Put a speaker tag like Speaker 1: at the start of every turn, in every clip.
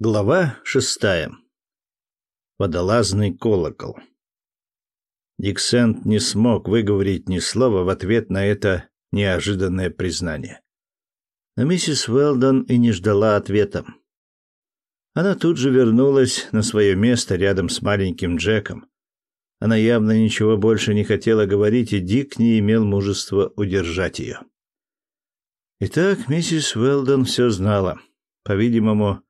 Speaker 1: Глава шестая. Водолазный колокол. Диксент не смог выговорить ни слова в ответ на это неожиданное признание. Но миссис Уэлдон и не ждала ответа. Она тут же вернулась на свое место рядом с маленьким Джеком. Она явно ничего больше не хотела говорить, и Дик не имел мужества удержать ее. Итак, миссис Уэлдон все знала. По-видимому,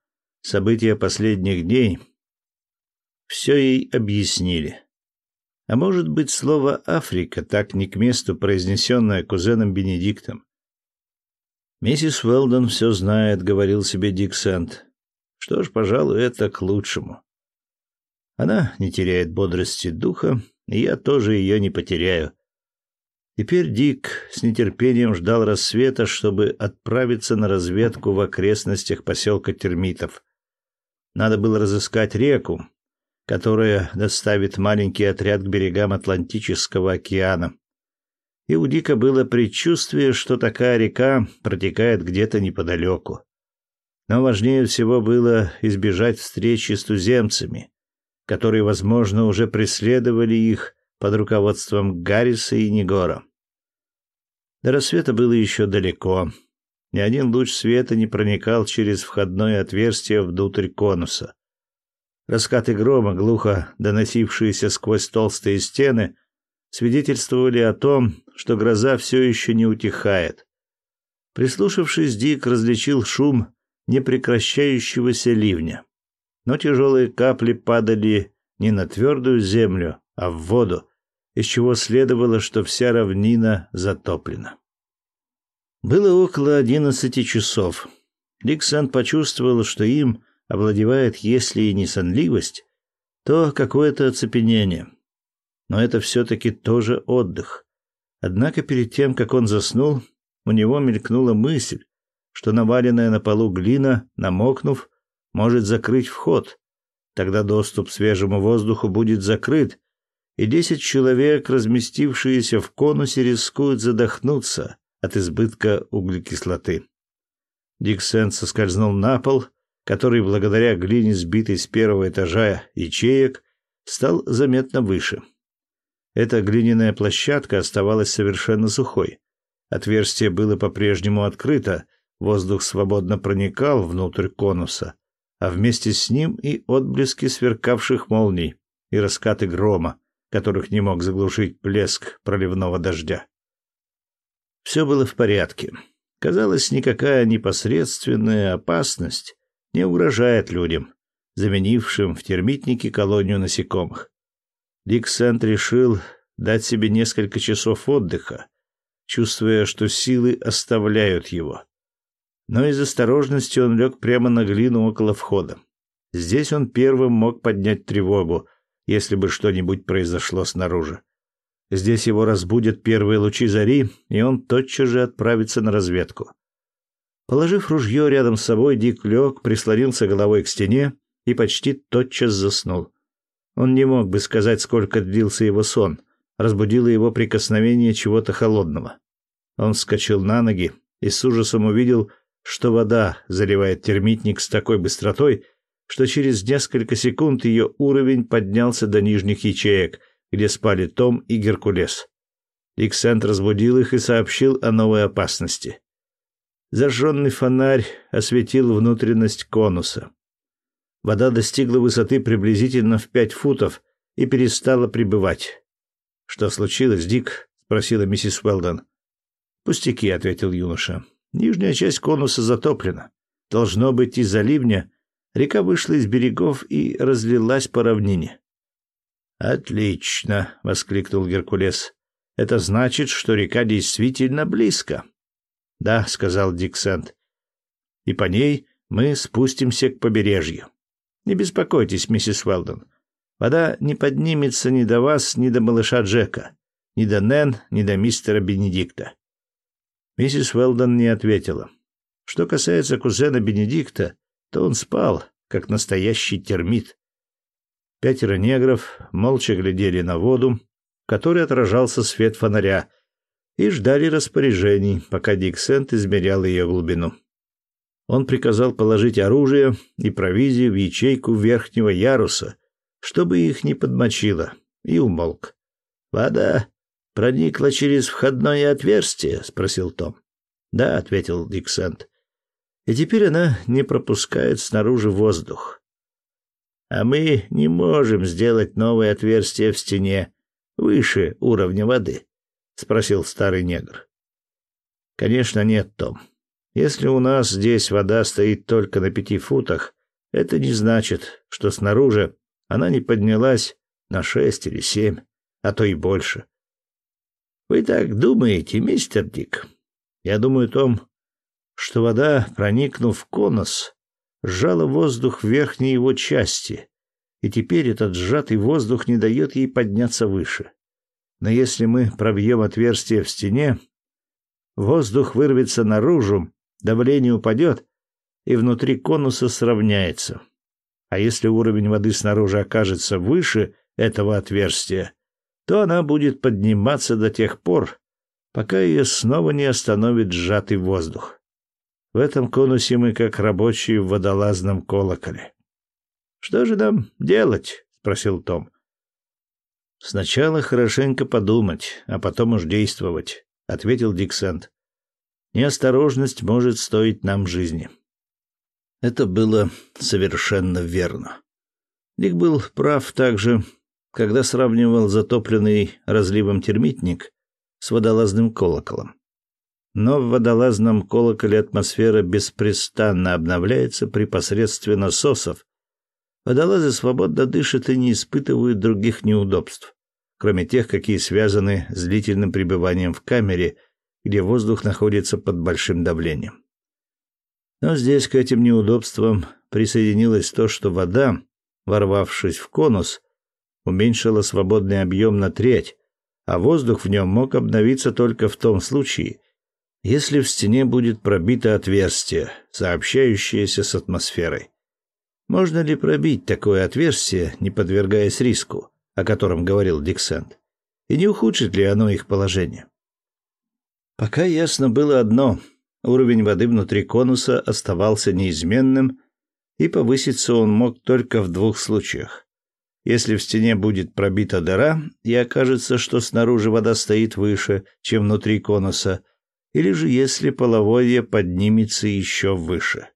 Speaker 1: События последних дней все ей объяснили. А может быть, слово «Африка» так не к месту произнесенное кузеном Бенедиктом. «Миссис Уэлдон все знает», — говорил себе Дик Сент. «Что ж, пожалуй, это к лучшему. Она не теряет бодрости духа, и я тоже ее не потеряю. Теперь Дик с нетерпением ждал рассвета, чтобы отправиться на разведку в окрестностях поселка Термитов — надо было разыскать реку, которая доставит маленький отряд к берегам Атлантического океана. И у Дика было предчувствие, что такая река протекает где-то неподалеку. Но важнее всего было избежать встречи с туземцами, которые, возможно, уже преследовали их под руководством Гарриса и Негора. До рассвета было еще далеко, ни один луч света не проникал через входное отверстие внутрь конуса. Раскаты грома, глухо доносившиеся сквозь толстые стены, свидетельствовали о том, что гроза все еще не утихает. Прислушавшись, Дик различил шум непрекращающегося ливня. Но тяжелые капли падали не на твердую землю, а в воду, из чего следовало, что вся равнина затоплена. Было около одиннадцати часов. Диксон почувствовал, что им овладевает, если и не сонливость, то какое-то оцепенение. Но это все-таки тоже отдых. Однако перед тем, как он заснул, у него мелькнула мысль, что наваленная на полу глина, намокнув, может закрыть вход. Тогда доступ к свежему воздуху будет закрыт, и десять человек, разместившиеся в конусе, рискуют задохнуться от избытка углекислоты. Дик соскользнул на пол, который благодаря глине, сбитой с первого этажа ячеек, стал заметно выше. Эта глиняная площадка оставалась совершенно сухой. Отверстие было по-прежнему открыто, воздух свободно проникал внутрь конуса, а вместе с ним и отблески сверкавших молний и раскаты грома, которых не мог заглушить плеск проливного дождя. Все было в порядке. Казалось, никакая непосредственная опасность не угрожает людям, заменившим в термитнике колонию насекомых. Дик Сент решил дать себе несколько часов отдыха, чувствуя, что силы оставляют его. Но из осторожности он лег прямо на глину около входа. Здесь он первым мог поднять тревогу, если бы что-нибудь произошло снаружи. Здесь его разбудят первые лучи зари, и он тотчас же отправится на разведку. Положив ружье рядом с собой, Дик лег, прислонился головой к стене и почти тотчас заснул. Он не мог бы сказать, сколько длился его сон. Разбудило его прикосновение чего-то холодного. Он вскочил на ноги и с ужасом увидел, что вода заливает термитник с такой быстротой, что через несколько секунд ее уровень поднялся до нижних ячеек — где спали Том и Геркулес. Иксент разбудил их и сообщил о новой опасности. Зажженный фонарь осветил внутренность конуса. Вода достигла высоты приблизительно в пять футов и перестала прибывать. «Что случилось, Дик?» — спросила миссис Уэлдон. «Пустяки», — ответил юноша. «Нижняя часть конуса затоплена. Должно быть, из-за ливня река вышла из берегов и разлилась по равнине. Отлично, воскликнул Геркулес. Это значит, что река действительно близко. Да, сказал Диксент. И по ней мы спустимся к побережью. Не беспокойтесь, миссис Уэлдон. Вода не поднимется ни до вас, ни до малыша Джека, ни до Нэн, ни до мистера Бенедикта. Миссис Уэлдон не ответила. Что касается кузена Бенедикта, то он спал, как настоящий термит. Пятеро негров молча глядели на воду, в которой отражался свет фонаря, и ждали распоряжений, пока Диксент измерял ее глубину. Он приказал положить оружие и провизию в ячейку верхнего яруса, чтобы их не подмочило, и умолк. «Вода проникла через входное отверстие?» — спросил Том. «Да», — ответил Диксент. «И теперь она не пропускает снаружи воздух. А мы не можем сделать новое отверстие в стене выше уровня воды?» — спросил старый негр. «Конечно нет, Том. Если у нас здесь вода стоит только на пяти футах, это не значит, что снаружи она не поднялась на шесть или семь, а то и больше. Вы так думаете, мистер Дик? Я думаю, Том, что вода, проникнув в конус, сжала воздух в верхней его части, и теперь этот сжатый воздух не дает ей подняться выше. Но если мы пробьем отверстие в стене, воздух вырвется наружу давление упадет, и внутри конуса сравняется. А если уровень воды снаружи окажется выше этого отверстия, то она будет подниматься до тех пор, пока ее снова не остановит сжатый воздух. В этом конусе мы как рабочие в водолазном колоколе. «Что же нам делать?» — спросил Том. «Сначала хорошенько подумать, а потом уж действовать», — ответил Диксент. Неосторожность может стоить нам жизни. Это было совершенно верно. Дик был прав также, когда сравнивал затопленный разливом термитник с водолазным колоколом. Но в водолазном колоколе атмосфера беспрестанно обновляется при посредстве насосов. Водолазы свободно дышат и не испытывают других неудобств, кроме тех, какие связаны с длительным пребыванием в камере – где воздух находится под большим давлением. Но здесь к этим неудобствам присоединилось то, что вода, ворвавшись в конус, уменьшила свободный объем на треть, а воздух в нем мог обновиться только в том случае, если в стене будет пробито отверстие, сообщающееся с атмосферой. Можно ли пробить такое отверстие, не подвергаясь риску, о котором говорил Диксент? И не ухудшит ли оно их положение? Пока ясно было одно: уровень воды внутри конуса оставался неизменным, и повыситься он мог только в двух случаях. Если в стене будет пробита дыра и окажется, что снаружи вода стоит выше, чем внутри конуса, или же если половодье поднимется еще выше.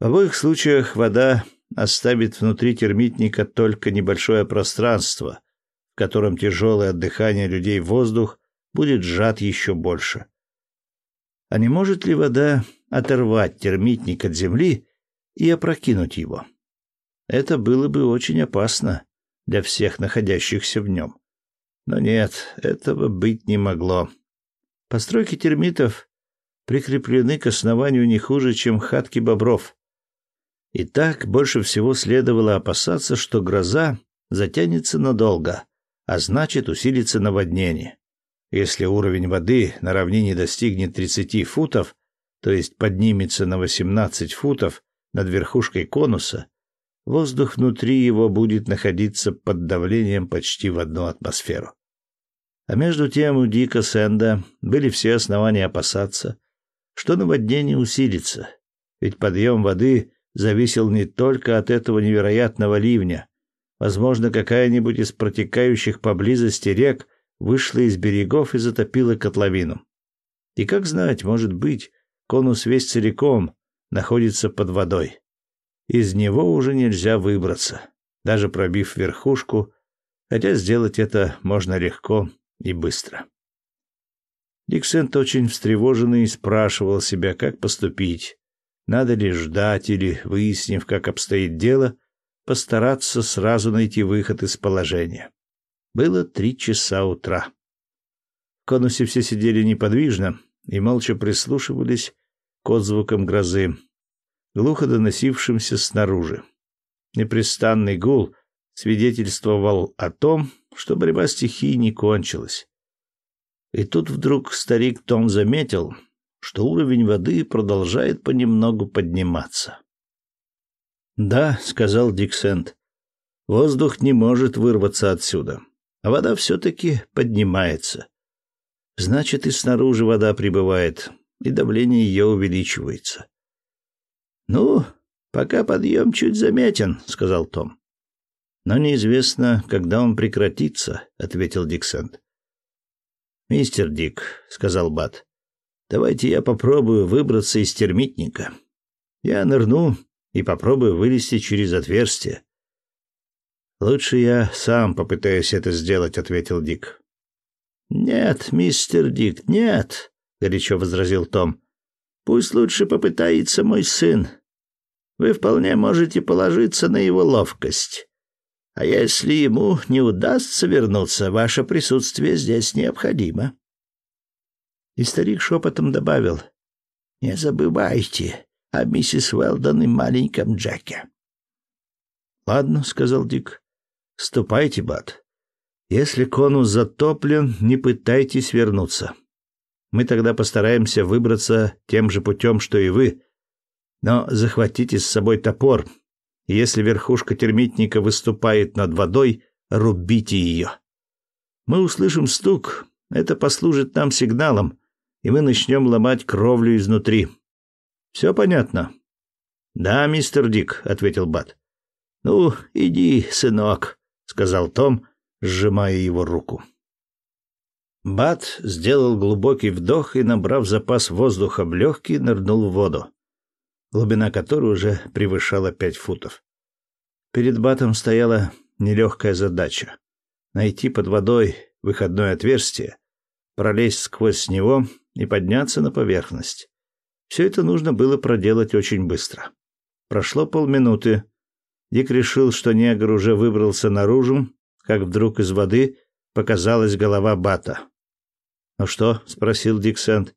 Speaker 1: В обоих случаях вода оставит внутри термитника только небольшое пространство, в котором тяжелое от дыхания людей воздух будет сжат еще больше. А не может ли вода оторвать термитник от земли и опрокинуть его? Это было бы очень опасно для всех находящихся в нем. Но нет, этого быть не могло. Постройки термитов прикреплены к основанию не хуже, чем хатки бобров. И так больше всего следовало опасаться, что гроза затянется надолго, а значит усилится наводнение. Если уровень воды на равнине достигнет 30 футов, то есть поднимется на 18 футов над верхушкой конуса, воздух внутри его будет находиться под давлением почти в одну атмосферу. А между тем у Дика Сэнда были все основания опасаться, что наводнение усилится, ведь подъем воды зависел не только от этого невероятного ливня. Возможно, какая-нибудь из протекающих поблизости рек вышла из берегов и затопила котловину. И как знать, может быть, конус весь целиком находится под водой. Из него уже нельзя выбраться, даже пробив верхушку, хотя сделать это можно легко и быстро. Диксент очень встревоженный спрашивал себя, как поступить. Надо ли ждать или, выяснив, как обстоит дело, постараться сразу найти выход из положения. Было три часа утра. В конусе все сидели неподвижно и молча прислушивались к отзвукам грозы, глухо доносившимся снаружи. Непрестанный гул свидетельствовал о том, что борьба стихий не кончилась. И тут вдруг старик Том заметил, что уровень воды продолжает понемногу подниматься. «Да», — сказал Диксент, — «воздух не может вырваться отсюда а вода все-таки поднимается. Значит, и снаружи вода прибывает, и давление ее увеличивается. Ну, пока подъем чуть заметен, сказал Том. Но неизвестно, когда он прекратится, ответил Диксент. Мистер Дик, сказал Бат, давайте я попробую выбраться из термитника. Я нырну и попробую вылезти через отверстие. Лучше я сам попытаюсь это сделать, ответил Дик. Нет, мистер Дик, нет, горячо возразил Том. Пусть лучше попытается мой сын. Вы вполне можете положиться на его ловкость. А если ему не удастся вернуться, ваше присутствие здесь необходимо. И старик шепотом добавил: "Не забывайте о миссис Уэлдон и маленьком Джеке". "Ладно", сказал Дик. "Ступайте, бат. Если конус затоплен, не пытайтесь вернуться. Мы тогда постараемся выбраться тем же путем, что и вы. Но захватите с собой топор. Если верхушка термитника выступает над водой, рубите ее. Мы услышим стук, это послужит нам сигналом, и мы начнем ломать кровлю изнутри. Все понятно? Да, мистер Дик, ответил Бат. Ну, иди, сынок, сказал Том, сжимая его руку. Бат сделал глубокий вдох и, набрав запас воздуха в легкие, нырнул в воду, глубина которой уже превышала пять футов. Перед Батом стояла нелегкая задача — найти под водой выходное отверстие, пролезть сквозь него и подняться на поверхность. Все это нужно было проделать очень быстро. Прошло полминуты. Дик решил, что негр уже выбрался наружу, как вдруг из воды показалась голова Бата. «Ну что?» — спросил Диксент.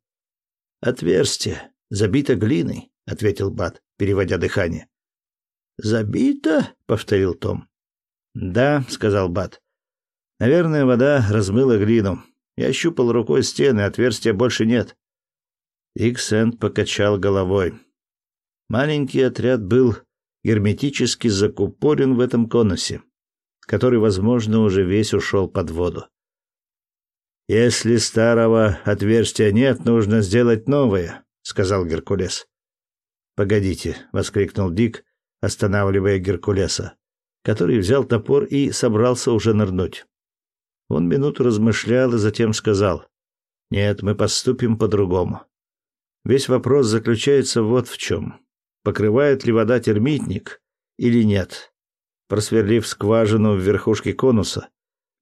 Speaker 1: «Отверстие. Забито глиной», — ответил Бат, переводя дыхание. «Забито?» — повторил Том. «Да», — сказал Бат. «Наверное, вода размыла глину. Я щупал рукой стены, отверстия больше нет». Диксент покачал головой. Маленький отряд был герметически закупорен в этом конусе, который, возможно, уже весь ушел под воду. Если старого отверстия нет, нужно сделать новое, сказал Геркулес. Погодите, воскликнул Дик, останавливая Геркулеса, который взял топор и собрался уже нырнуть. Он минуту размышлял и затем сказал: "Нет, мы поступим по-другому. Весь вопрос заключается вот в чем: покрывает ли вода термитник или нет. Просверлив скважину в верхушке конуса,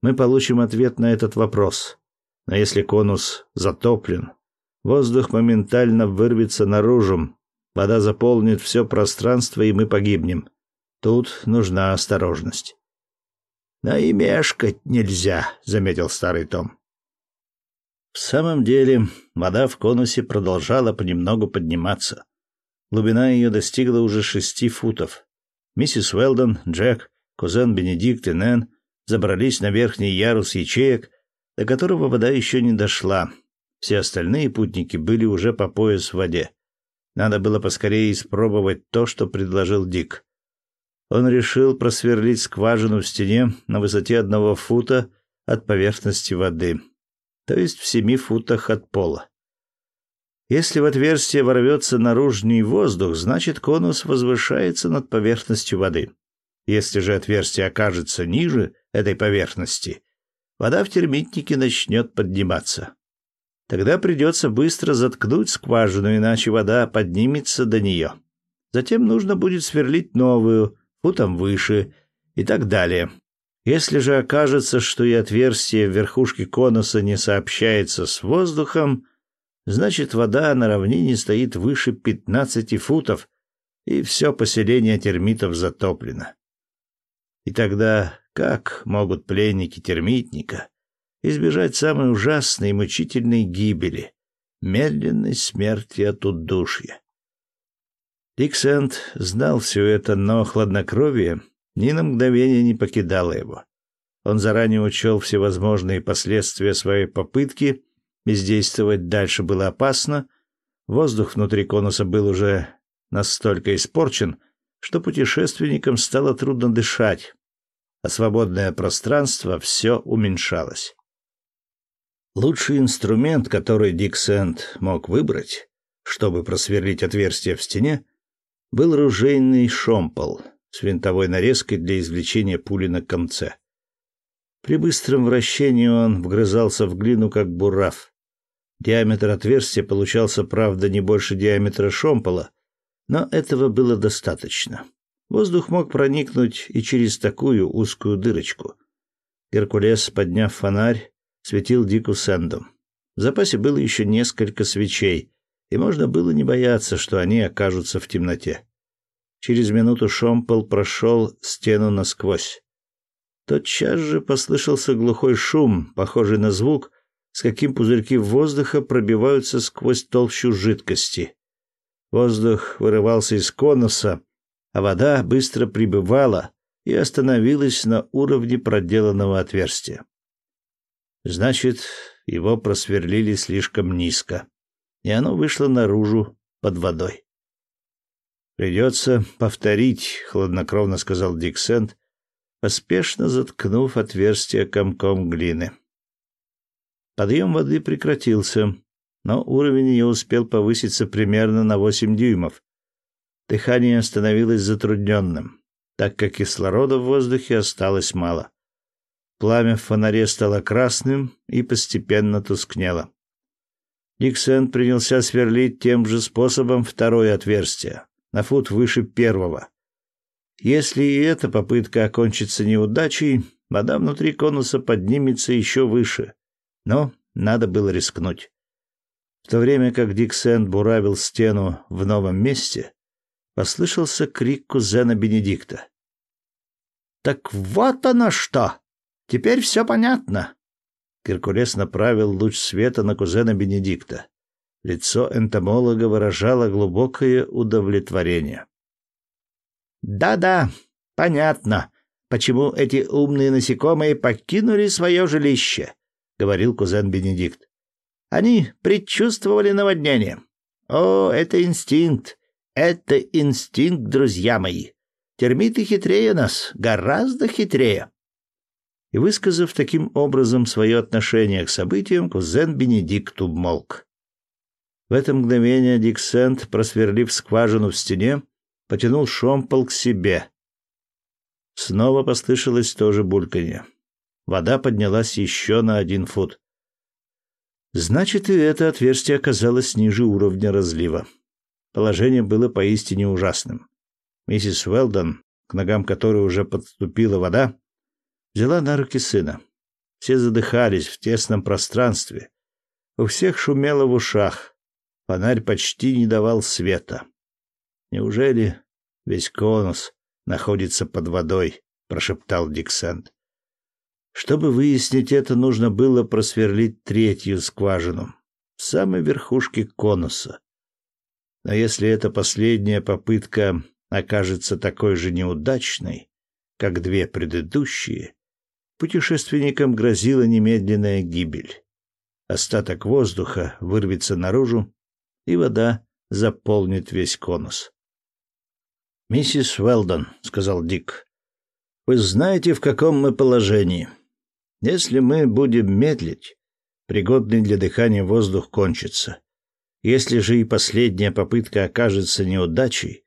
Speaker 1: мы получим ответ на этот вопрос. Но если конус затоплен, воздух моментально вырвется наружу, вода заполнит все пространство, и мы погибнем. Тут нужна осторожность. «Да и мешкать нельзя», — заметил старый Том. В самом деле, вода в конусе продолжала понемногу подниматься. Глубина ее достигла уже шести футов. Миссис Уэлдон, Джек, кузен Бенедикт и Нэн забрались на верхний ярус ячеек, до которого вода еще не дошла. Все остальные путники были уже по пояс в воде. Надо было поскорее испробовать то, что предложил Дик. Он решил просверлить скважину в стене на высоте одного фута от поверхности воды, то есть в семи футах от пола. Если в отверстие ворвется наружный воздух, значит конус возвышается над поверхностью воды. Если же отверстие окажется ниже этой поверхности, вода в термитнике начнет подниматься. Тогда придется быстро заткнуть скважину, иначе вода поднимется до нее. Затем нужно будет сверлить новую, футом выше и так далее. Если же окажется, что и отверстие в верхушке конуса не сообщается с воздухом, значит вода на равнине стоит выше 15 футов, и все поселение термитов затоплено. И тогда как могут пленники термитника избежать самой ужасной и мучительной гибели, медленной смерти от удушья? Диксент знал все это, но хладнокровие ни на мгновение не покидало его. Он заранее учел всевозможные последствия своей попытки, бездействовать дальше было опасно, воздух внутри конуса был уже настолько испорчен, что путешественникам стало трудно дышать, а свободное пространство все уменьшалось. Лучший инструмент, который Дик Сент мог выбрать, чтобы просверлить отверстие в стене, был ружейный шомпол с винтовой нарезкой для извлечения пули на конце. При быстром вращении он вгрызался в глину, как бурав. Диаметр отверстия получался, правда, не больше диаметра шомпола, но этого было достаточно. Воздух мог проникнуть и через такую узкую дырочку. Геркулес, подняв фонарь, светил Дику Сэндом. В запасе было еще несколько свечей, и можно было не бояться, что они окажутся в темноте. Через минуту Шомпол прошел стену насквозь. Тотчас же послышался глухой шум, похожий на звук, с каким пузырьки воздуха пробиваются сквозь толщу жидкости. Воздух вырывался из конуса, а вода быстро прибывала и остановилась на уровне проделанного отверстия. Значит, его просверлили слишком низко, и оно вышло наружу под водой. Придется повторить, хладнокровно сказал Диксент, поспешно заткнув отверстие комком глины. Подъем воды прекратился, но уровень ее успел повыситься примерно на восемь дюймов. Дыхание становилось затрудненным, так как кислорода в воздухе осталось мало. Пламя в фонаре стало красным и постепенно тускнело. Диксент принялся сверлить тем же способом второе отверстие на фут выше первого. Если и эта попытка окончится неудачей, вода внутри конуса поднимется еще выше. Но надо было рискнуть. В то время как Диксент буравил стену в новом месте, послышался крик кузена Бенедикта. «Так вот оно что! Теперь все понятно!» Геркулес направил луч света на кузена Бенедикта. Лицо энтомолога выражало глубокое удовлетворение. «Да-да, понятно, почему эти умные насекомые покинули свое жилище», — говорил кузен Бенедикт. «Они предчувствовали наводнение. О, это инстинкт, это инстинкт, друзья мои. Термиты хитрее нас, гораздо хитрее». И высказав таким образом свое отношение к событиям, кузен Бенедикт умолк. В это мгновение Диксент, просверлив скважину в стене, потянул шомпол к себе. Снова послышалось то же бульканье. Вода поднялась еще на один фут. Значит, и это отверстие оказалось ниже уровня разлива. Положение было поистине ужасным. Миссис Уэлдон, к ногам которой уже подступила вода, взяла на руки сына. Все задыхались в тесном пространстве. У всех шумело в ушах. Фонарь почти не давал света. Неужели весь конус находится под водой? прошептал Диксент. Чтобы выяснить это, нужно было просверлить третью скважину в самой верхушке конуса. Но если эта последняя попытка окажется такой же неудачной, как две предыдущие, путешественникам грозила немедленная гибель. Остаток воздуха вырвется наружу, и вода заполнит весь конус. «Миссис Уэлдон», — сказал Дик, — «вы знаете, в каком мы положении. Если мы будем медлить, пригодный для дыхания воздух кончится. Если же и последняя попытка окажется неудачей,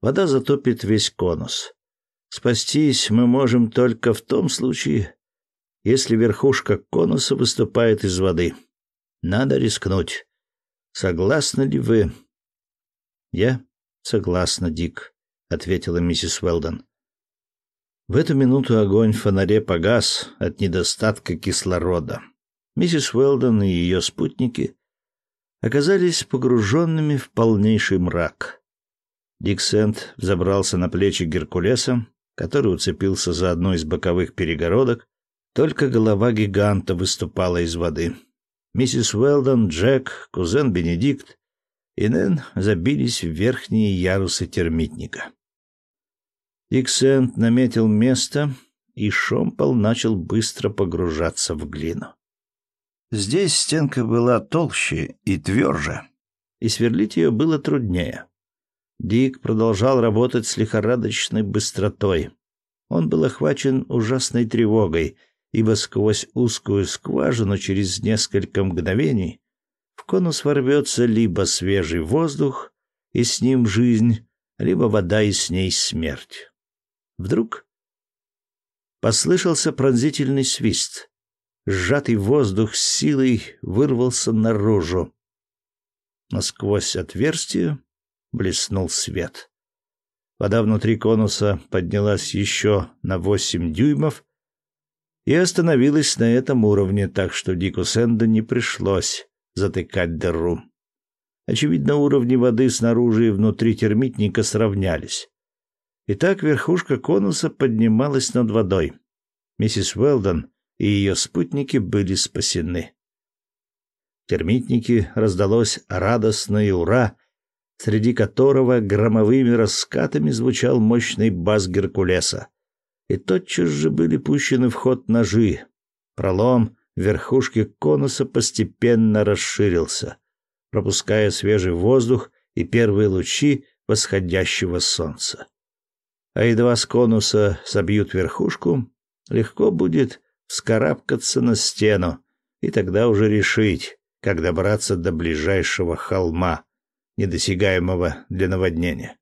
Speaker 1: вода затопит весь конус. Спастись мы можем только в том случае, если верхушка конуса выступает из воды. Надо рискнуть. Согласны ли вы? Я согласна, Дик, ответила миссис Уэлдон. В эту минуту огонь в фонаре погас от недостатка кислорода. Миссис Уэлдон и ее спутники оказались погруженными в полнейший мрак. Дик Сент взобрался на плечи Геркулеса, который уцепился за одну из боковых перегородок, только голова гиганта выступала из воды. Миссис Уэлдон, Джек, кузен Бенедикт и Нэн забились в верхние ярусы термитника. Иксент наметил место, и шомпол начал быстро погружаться в глину. Здесь стенка была толще и тверже, и сверлить ее было труднее. Дик продолжал работать с лихорадочной быстротой. Он был охвачен ужасной тревогой — ибо сквозь узкую скважину через несколько мгновений в конус ворвется либо свежий воздух, и с ним жизнь, либо вода и с ней смерть. Вдруг послышался пронзительный свист. Сжатый воздух с силой вырвался наружу. Но сквозь отверстие блеснул свет. Вода внутри конуса поднялась еще на восемь дюймов и остановилась на этом уровне, так что Дику Сэнду не пришлось затыкать дыру. Очевидно, уровни воды снаружи и внутри термитника сравнялись. Итак, верхушка конуса поднималась над водой. Миссис Уэлдон и ее спутники были спасены. В термитнике раздалось радостное «Ура!», среди которого громовыми раскатами звучал мощный бас Геркулеса. И тотчас же были пущены в ход ножи. Пролом верхушки конуса постепенно расширился пропуская свежий воздух и первые лучи восходящего солнца. А едва с конуса собьют верхушку, легко будет вскарабкаться на стену и тогда уже решить, как добраться до ближайшего холма, недосягаемого для наводнения.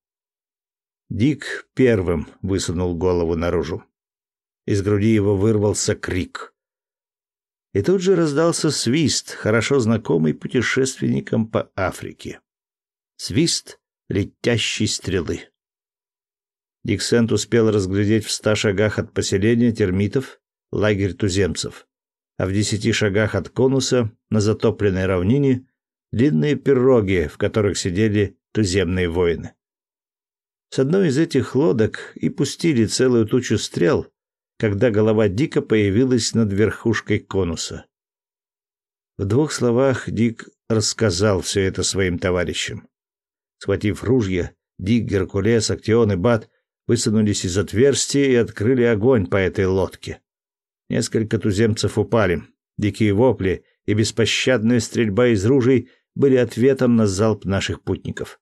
Speaker 1: Дик первым высунул голову наружу. Из груди его вырвался крик. И тут же раздался свист, хорошо знакомый путешественникам по Африке. Свист летящей стрелы. Диксент успел разглядеть в ста шагах от поселения термитов лагерь туземцев, а в десяти шагах от конуса на затопленной равнине длинные пироги, в которых сидели туземные воины. С одной из этих лодок и пустили целую тучу стрел, когда голова Дика появилась над верхушкой конуса. В двух словах Дик рассказал все это своим товарищам. Схватив ружья, Дик, Геркулес, Актион и Бат высунулись из отверстия и открыли огонь по этой лодке. Несколько туземцев упали. Дикие вопли и беспощадная стрельба из ружей были ответом на залп наших путников.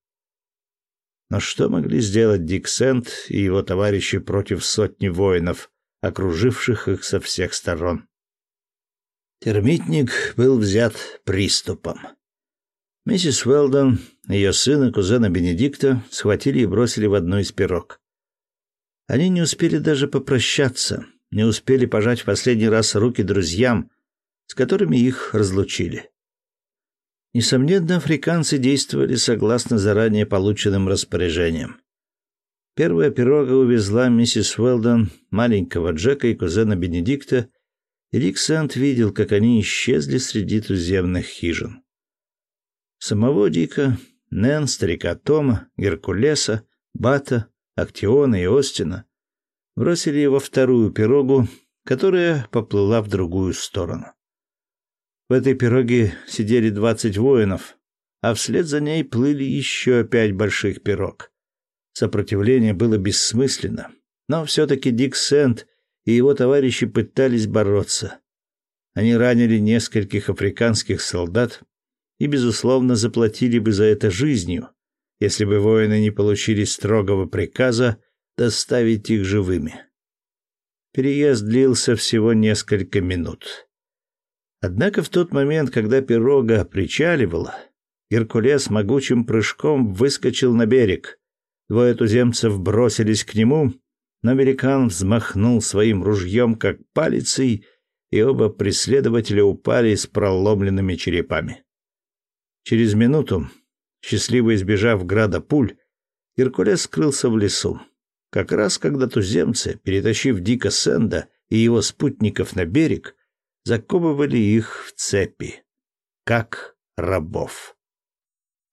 Speaker 1: Но что могли сделать Дик Сент и его товарищи против сотни воинов, окруживших их со всех сторон. Термитник был взят приступом. Миссис Уэлдон, ее сына, кузена Бенедикта, схватили и бросили в одну из пирог. Они не успели даже попрощаться, не успели пожать в последний раз руки друзьям, с которыми их разлучили. Несомненно, африканцы действовали согласно заранее полученным распоряжениям. Первая пирога увезла миссис Уэлдон, маленького Джека и кузена Бенедикта, и Рик Сент видел, как они исчезли среди туземных хижин. Самого Дика, Нэн, старика Тома, Геркулеса, Бата, Актиона и Остина бросили его вторую пирогу, которая поплыла в другую сторону. В этой пироге сидели двадцать воинов, а вслед за ней плыли еще пять больших пирог. Сопротивление было бессмысленно, но все-таки Дик Сент и его товарищи пытались бороться. Они ранили нескольких африканских солдат и, безусловно, заплатили бы за это жизнью, если бы воины не получили строгого приказа доставить их живыми. Переезд длился всего несколько минут. Однако в тот момент, когда пирога причаливала, Геркулес могучим прыжком выскочил на берег, Двое туземцев бросились к нему, но американ взмахнул своим ружьем, как палицей, и оба преследователя упали с проломленными черепами. Через минуту, счастливо избежав града пуль, Геркулес скрылся в лесу. Как раз когда туземцы, перетащив Дика Сенда и его спутников на берег, заковывали их в цепи, как рабов.